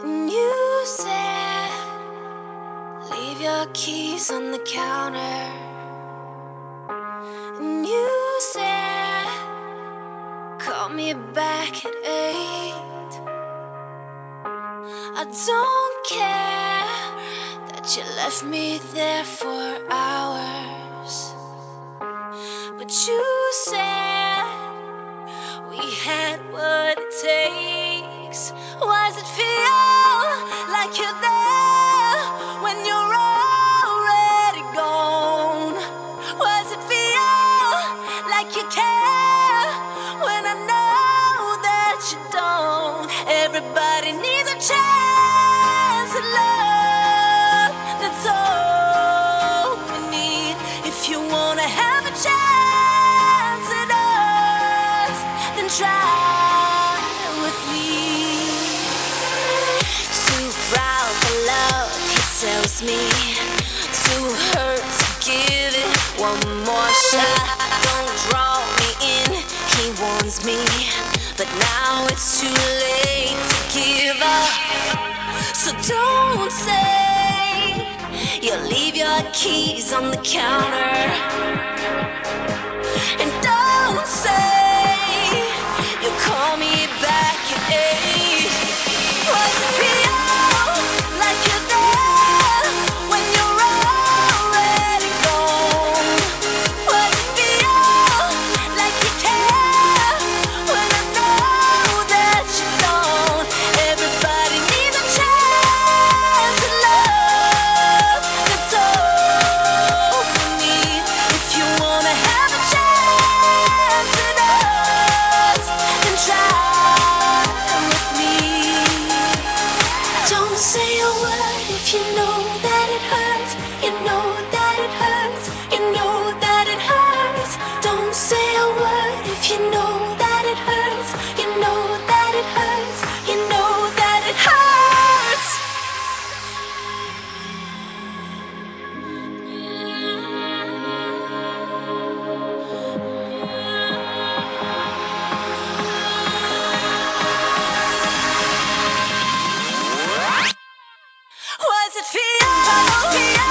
And you said, Leave your keys on the counter. And you said, Call me back at eight. I don't care that you left me there for hours. But you said we had try with me. Too proud for love, he tells me. Too hurt to give it one more shot. Don't draw me in, he warns me. But now it's too late to give up. So don't say you'll leave your keys on the counter. does it feel?